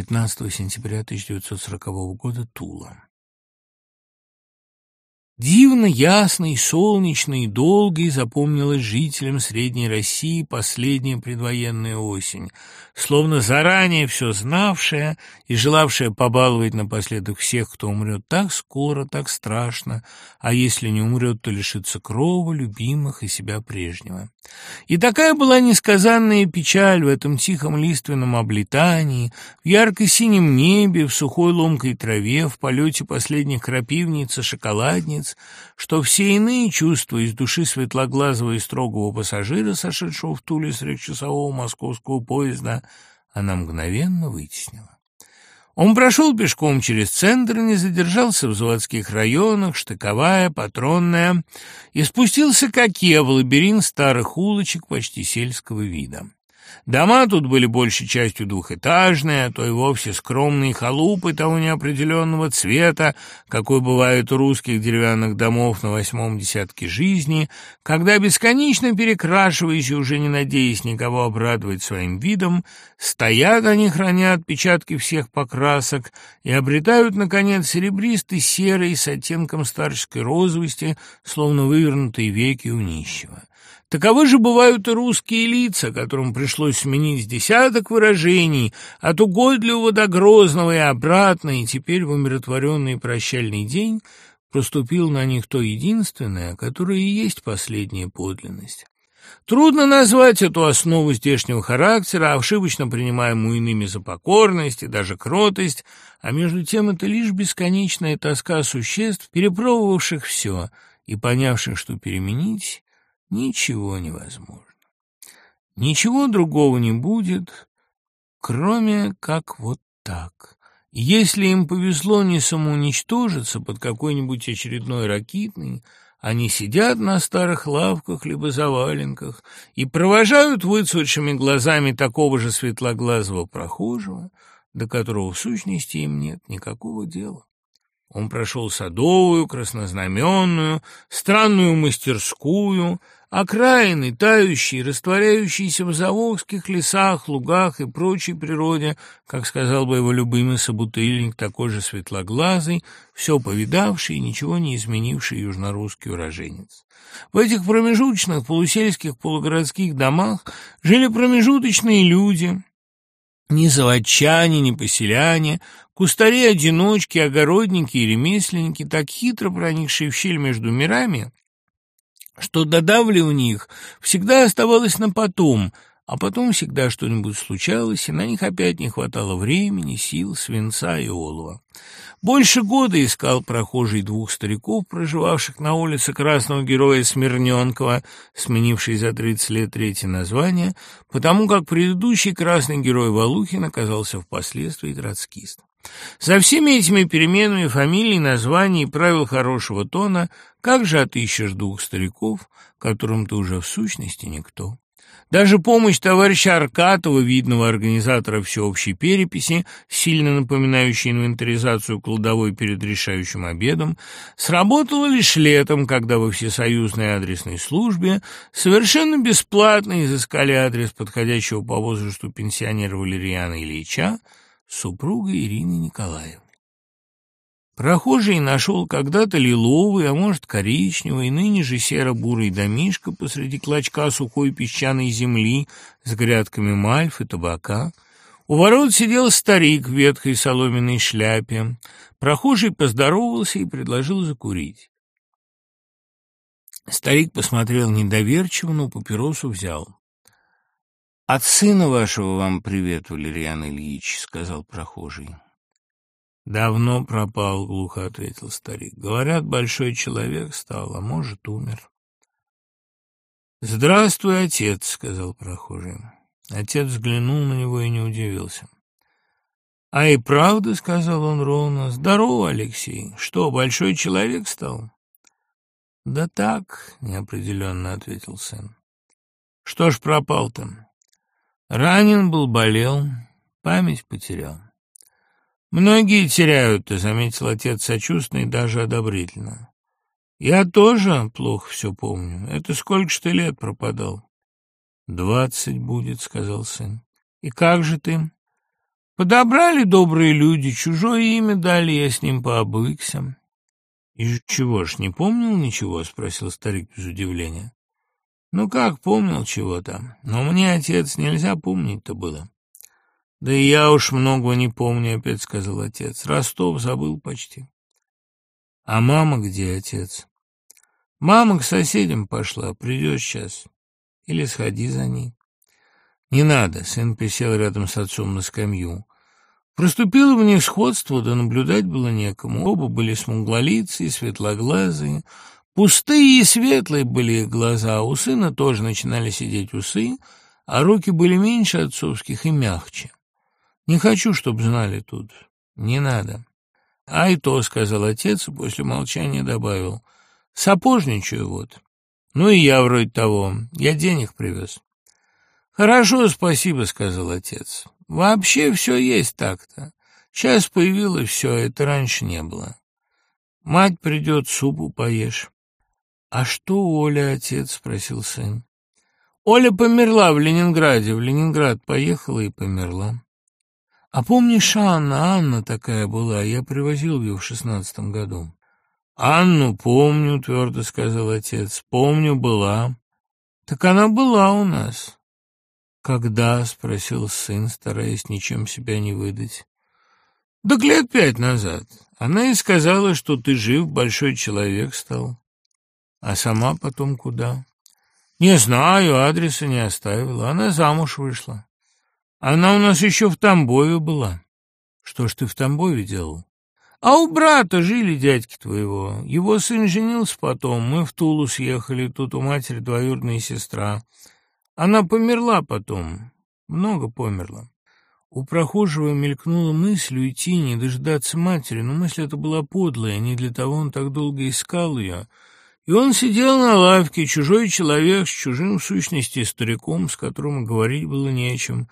15 сентября 1940 года, Тула. Дивно ясной, солнечной и долгой запомнилась жителям Средней России последняя предвоенная осень, словно заранее все знавшая и желавшая побаловать напоследок всех, кто умрет так скоро, так страшно, а если не умрет, то лишится крова, любимых и себя прежнего. И такая была несказанная печаль в этом тихом лиственном облетании, в ярко-синем небе, в сухой ломкой траве, в полете последних крапивниц и шоколадниц, что все иные чувства из души светлоглазого и строгого пассажира, сошедшего в Туле с трехчасового московского поезда, она мгновенно вытеснила. Он прошел пешком через центр, не задержался в заводских районах, штыковая, патронная, и спустился к Оке в лабиринт старых улочек почти сельского вида. Дома тут были большей частью двухэтажные, а то и вовсе скромные халупы того неопределенного цвета, какой бывает у русских деревянных домов на восьмом десятке жизни, когда, бесконечно перекрашиваясь и уже не надеясь никого обрадовать своим видом, стоят они, храня отпечатки всех покрасок и обретают, наконец, серебристый серый с оттенком старческой розовости, словно вывернутые веки у нищего. Таковы же бывают и русские лица, которым пришлось сменить десяток выражений, от угодливого до грозного и обратно, и теперь в умиротворенный прощальный день проступил на них то единственное, которое и есть последняя подлинность. Трудно назвать эту основу здешнего характера, ошибочно принимаемую иными за покорность и даже кротость, а между тем это лишь бесконечная тоска существ, перепробовавших все и понявших, что переменить ничего невозможно. Ничего другого не будет, кроме как вот так. Если им повезло не самоуничтожиться под какой-нибудь очередной ракитной, они сидят на старых лавках либо заваленках и провожают выцветшими глазами такого же светлоглазого прохожего, до которого в сущности им нет никакого дела. Он прошел садовую, краснознаменную, странную мастерскую, Окраины, тающие, растворяющиеся в заволжских лесах, лугах и прочей природе, как сказал бы его любимый собутыльник, такой же светлоглазый, все повидавший и ничего не изменивший южнорусский уроженец. В этих промежуточных полусельских полугородских домах жили промежуточные люди, ни заводчане, ни поселяне, кустари-одиночки, огородники и ремесленники, так хитро проникшие в щель между мирами, что додавливание их всегда оставалось на потом, а потом всегда что-нибудь случалось, и на них опять не хватало времени, сил, свинца и олова. Больше года искал прохожий двух стариков, проживавших на улице красного героя Смирненкова, сменивший за тридцать лет третье название, потому как предыдущий красный герой Валухин оказался впоследствии троцкистом. За всеми этими переменами фамилий, названий и правил хорошего тона как же отыщешь двух стариков, которым ты уже в сущности никто? Даже помощь товарища Аркатова, видного организатора всеобщей переписи, сильно напоминающей инвентаризацию кладовой перед решающим обедом, сработала лишь летом, когда во всесоюзной адресной службе совершенно бесплатно изыскали адрес подходящего по возрасту пенсионера Валерьяна Ильича, супруга Ирины Николаевны. Прохожий нашел когда-то лиловый, а может коричневый, ныне же серо-бурый домишко посреди клочка сухой песчаной земли с грядками мальф и табака. У ворот сидел старик в ветхой соломенной шляпе. Прохожий поздоровался и предложил закурить. Старик посмотрел недоверчиво, но папиросу взял. «От сына вашего вам привет, Валерьян Ильич», — сказал прохожий. «Давно пропал», — глухо ответил старик. «Говорят, большой человек стал, а может, умер». «Здравствуй, отец», — сказал прохожий. Отец взглянул на него и не удивился. «А и правда», — сказал он ровно, — «здорово, Алексей. Что, большой человек стал?» «Да так», — неопределенно ответил сын. «Что ж пропал там?» «Ранен был, болел, память потерял». «Многие теряют», — ты заметил отец сочувственно и даже одобрительно. «Я тоже плохо все помню. Это сколько ж ты лет пропадал?» «Двадцать будет», — сказал сын. «И как же ты?» Подобрали добрые люди, чужое имя дали, я с ним пообвыкся. — И чего ж, не помнил ничего? — спросил старик без удивления. — Ну как, помнил чего-то, но мне, отец, нельзя помнить-то было. — Да и я уж многого не помню, — опять сказал отец. Ростов забыл почти. — А мама где, отец? — Мама к соседям пошла, придет сейчас. Или сходи за ней. — Не надо, — сын присел рядом с отцом на скамью. Проступило в них сходство, да наблюдать было некому. Оба были смуглолицые, светлоглазые. Пустые и светлые были их глаза, а у сына тоже начинали сидеть усы, а руки были меньше отцовских и мягче. Не хочу, чтоб знали тут. Не надо. — А и то, — сказал отец, и после молчания добавил. — Сапожничаю вот. Ну и я вроде того. Я денег привез. — Хорошо, спасибо, — сказал отец. Вообще все есть так-то. Сейчас появилось все, это раньше не было. Мать придет, супу поешь. — А что Оля, отец? — спросил сын. Оля померла в Ленинграде. В Ленинград поехала и померла. А помнишь Анна? Анна такая была. Я привозил ее в шестнадцатом году. Анну помню, твердо сказал отец. Помню, была. Так она была у нас. «Когда?» — спросил сын, стараясь ничем себя не выдать. «Так лет пять назад. Она и сказала, что ты жив, большой человек стал. А сама потом куда?» «Не знаю, адреса не оставила. Она замуж вышла. Она у нас еще в Тамбове была». «Что ж ты в Тамбове делал?» «А у брата жили дядьки твоего. Его сын женился потом. Мы в Тулу съехали, тут у матери двоюродная сестра». Она померла потом, много померла. У прохожего мелькнула мысль уйти, не дождаться матери, но мысль эта была подлая, не для того он так долго искал ее. И он сидел на лавке, чужой человек, с чужим в сущности стариком, с которым говорить было не о чем,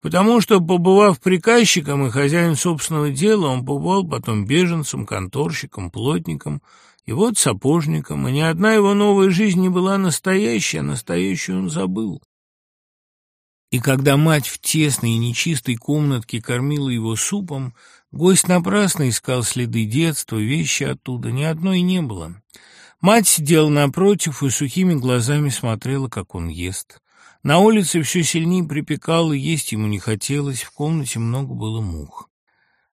потому что, побывав приказчиком и хозяин собственного дела, он побывал потом беженцем, конторщиком, плотником, и вот сапожником, и ни одна его новая жизнь не была настоящей, а настоящую он забыл. И когда мать в тесной и нечистой комнатке кормила его супом, гость напрасно искал следы детства, вещи оттуда, ни одной не было. Мать сидела напротив и сухими глазами смотрела, как он ест. На улице все сильнее припекало, есть ему не хотелось, в комнате много было мух.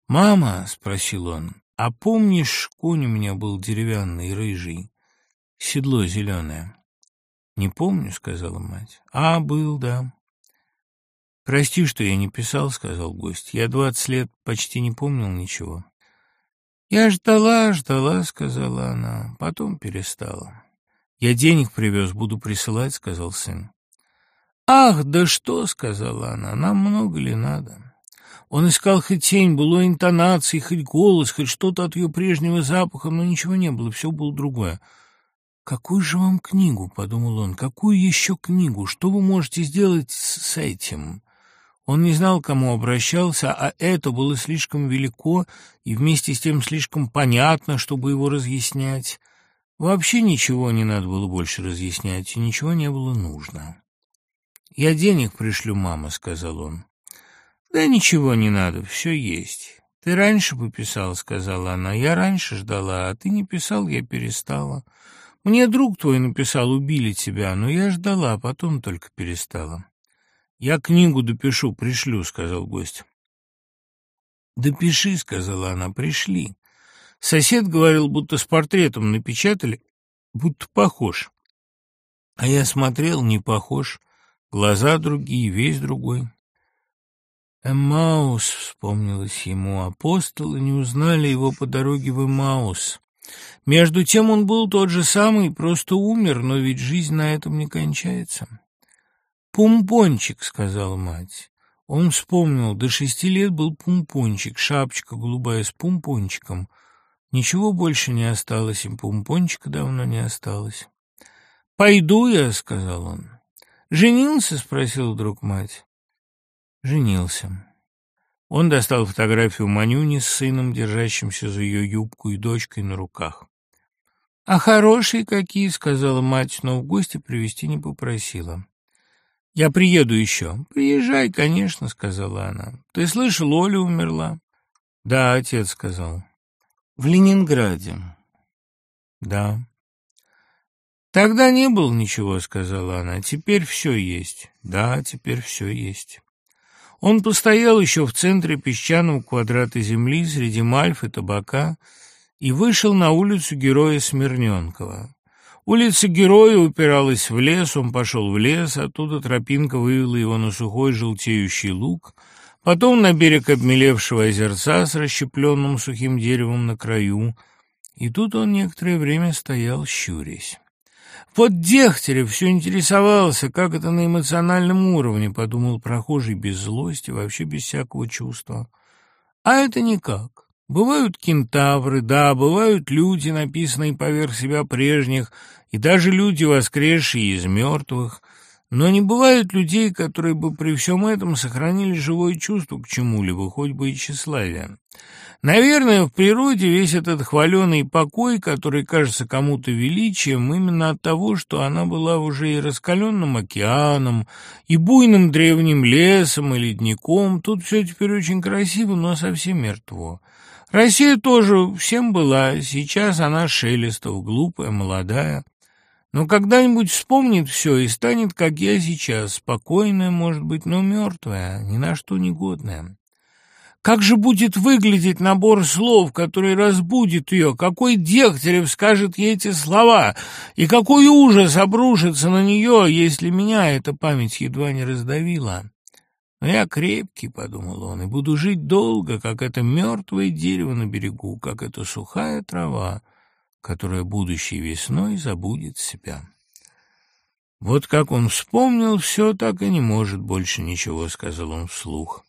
«Мама», — спросил он, — «а помнишь, конь у меня был деревянный, рыжий, седло зеленое?» «Не помню», — сказала мать. «А, был, да». «Прости, что я не писал», — сказал гость. «Я двадцать лет почти не помнил ничего». «Я ждала, ждала», — сказала она, потом перестала. «Я денег привез, буду присылать», — сказал сын. «Ах, да что!» — сказала она. «Нам много ли надо?» Он искал хоть тень, было интонации, хоть голос, хоть что-то от ее прежнего запаха, но ничего не было, все было другое. «Какую же вам книгу?» — подумал он. «Какую еще книгу? Что вы можете сделать с этим?» Он не знал, к кому обращался, а это было слишком велико и вместе с тем слишком понятно, чтобы его разъяснять. Вообще ничего не надо было больше разъяснять, и ничего не было нужно. «Я денег пришлю, мама», — сказал он. «Да ничего не надо, все есть. Ты раньше писал», — сказала она. «Я раньше ждала, а ты не писал, я перестала. Мне друг твой написал, убили тебя, но я ждала, а потом только перестала». «Я книгу допишу, пришлю», — сказал гость. «Допиши», — сказала она, — «пришли». Сосед говорил, будто с портретом напечатали, будто похож. А я смотрел, не похож. Глаза другие, весь другой. «Эмаус», — вспомнилось ему, — апостолы не узнали его по дороге в Эмаус. Между тем он был тот же самый, просто умер, но ведь жизнь на этом не кончается. «Пумпончик», — сказала мать. Он вспомнил, до шести лет был пумпончик, шапочка голубая с пумпончиком. Ничего больше не осталось, и пумпончика давно не осталось. «Пойду я», — сказал он. «Женился?» — спросил вдруг мать. «Женился». Он достал фотографию Манюни с сыном, держащимся за ее юбку и дочкой на руках. «А хорошие какие!» — сказала мать, но в гости привезти не попросила. «Я приеду еще». «Приезжай, конечно», — сказала она. «Ты слышал, Оля умерла?» «Да, отец сказал». «В Ленинграде». «Да». «Тогда не было ничего», — сказала она. «Теперь все есть». «Да, теперь все есть». Он постоял еще в центре песчаного квадрата земли среди мальф и табака и вышел на улицу героя Смирненкова. Улица Героя упиралась в лес, он пошел в лес, оттуда тропинка вывела его на сухой желтеющий луг, потом на берег обмелевшего озерца с расщепленным сухим деревом на краю, и тут он некоторое время стоял, щурясь. Вот Дегтярев все интересовался, как это на эмоциональном уровне, подумал прохожий без злости, вообще без всякого чувства. А это никак. Бывают кентавры, да, бывают люди, написанные поверх себя прежних, и даже люди, воскресшие из мертвых, но не бывает людей, которые бы при всем этом сохранили живое чувство к чему-либо, хоть бы и тщеславие. Наверное, в природе весь этот хваленый покой, который кажется кому-то величием, именно от того, что она была уже и раскаленным океаном, и буйным древним лесом, и ледником, тут все теперь очень красиво, но совсем мертво. Россия тоже всем была, сейчас она Шелестов, глупая, молодая. Но когда-нибудь вспомнит все и станет, как я сейчас, спокойная, может быть, но мертвая, ни на что негодная. Как же будет выглядеть набор слов, который разбудит ее? Какой Дегтярев скажет ей эти слова? И какой ужас обрушится на нее, если меня эта память едва не раздавила? Но я крепкий, — подумал он, — и буду жить долго, как это мертвое дерево на берегу, как эта сухая трава, которая будущей весной забудет себя. Вот как он вспомнил все, так и не может больше ничего, — сказал он вслух.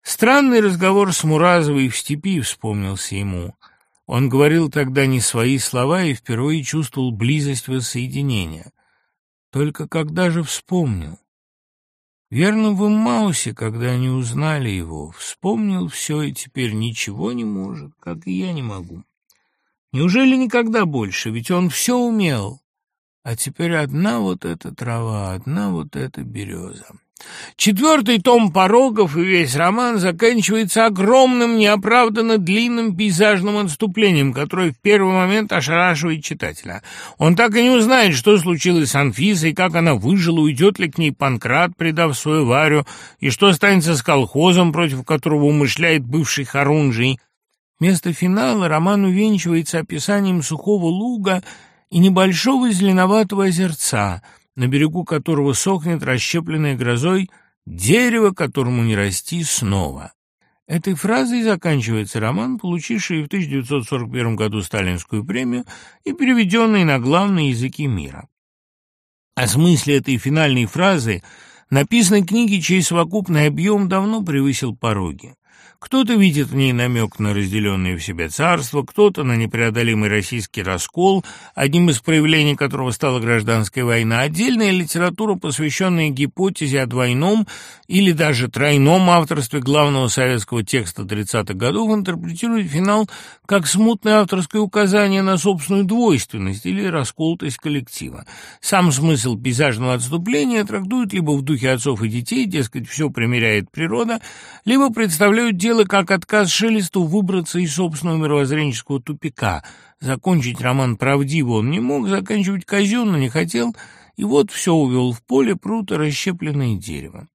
Странный разговор с Муразовой в степи вспомнился ему. Он говорил тогда не свои слова и впервые чувствовал близость воссоединения. Только когда же вспомнил? Верно, в Иммаусе, когда они узнали его, вспомнил все и теперь ничего не может, как и я не могу. Неужели никогда больше? Ведь он все умел. А теперь одна вот эта трава, одна вот эта береза. Четвертый том «Порогов» и весь роман заканчивается огромным, неоправданно длинным пейзажным отступлением, которое в первый момент ошарашивает читателя. Он так и не узнает, что случилось с Анфисой, как она выжила, уйдет ли к ней Панкрат, предав свою Варю, и что останется с колхозом, против которого умышляет бывший Харунжий. Вместо финала роман увенчивается описанием сухого луга и небольшого зеленоватого озерца — на берегу которого сохнет расщепленное грозой дерево, которому не расти снова. Этой фразой заканчивается роман, получивший в 1941 году Сталинскую премию и переведенный на главные языки мира. О смысле этой финальной фразы написанной книги, чей совокупный объем давно превысил пороги. Кто-то видит в ней намек на разделенное в себе царство, кто-то на непреодолимый российский раскол, одним из проявлений которого стала гражданская война, отдельная литература, посвященная гипотезе о двойном или даже тройном авторстве главного советского текста 30-х годов, интерпретирует финал как смутное авторское указание на собственную двойственность или расколотость коллектива. Сам смысл пейзажного отступления трактуют либо в духе отцов и детей, дескать, все примеряет природа, либо представляют дело как отказ Шелесту выбраться из собственного мировоззренческого тупика. Закончить роман правдиво он не мог, заканчивать казенно не хотел, и вот все увел в поле прута расщепленное дерево.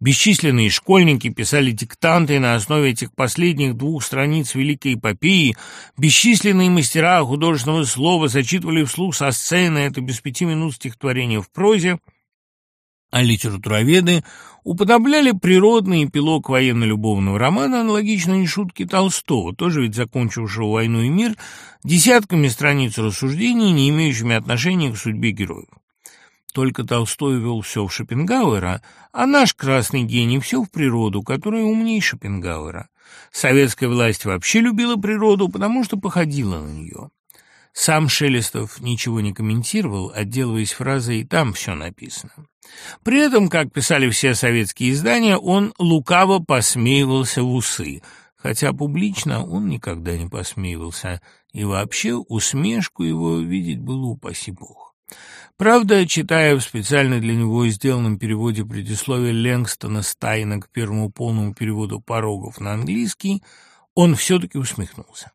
Бесчисленные школьники писали диктанты на основе этих последних двух страниц Великой эпопеи, бесчисленные мастера художественного слова зачитывали вслух со сцены это без пяти минут стихотворение в прозе, а литературоведы уподобляли природный эпилог военно-любовного романа, аналогичной шутки Толстого, тоже ведь закончившего «Войну и мир», десятками страниц рассуждений, не имеющими отношения к судьбе героев. Только Толстой вел все в Шопенгауэра, а наш красный гений все в природу, которая умнее Шопенгауэра. Советская власть вообще любила природу, потому что походила на нее. Сам Шелестов ничего не комментировал, отделываясь фразой «там все написано». При этом, как писали все советские издания, он лукаво посмеивался в усы, хотя публично он никогда не посмеивался, и вообще усмешку его видеть было упаси бог. Правда, читая в специально для него сделанном переводе предисловия Ленгстона Стайна к первому полному переводу «Порогов» на английский, он все-таки усмехнулся.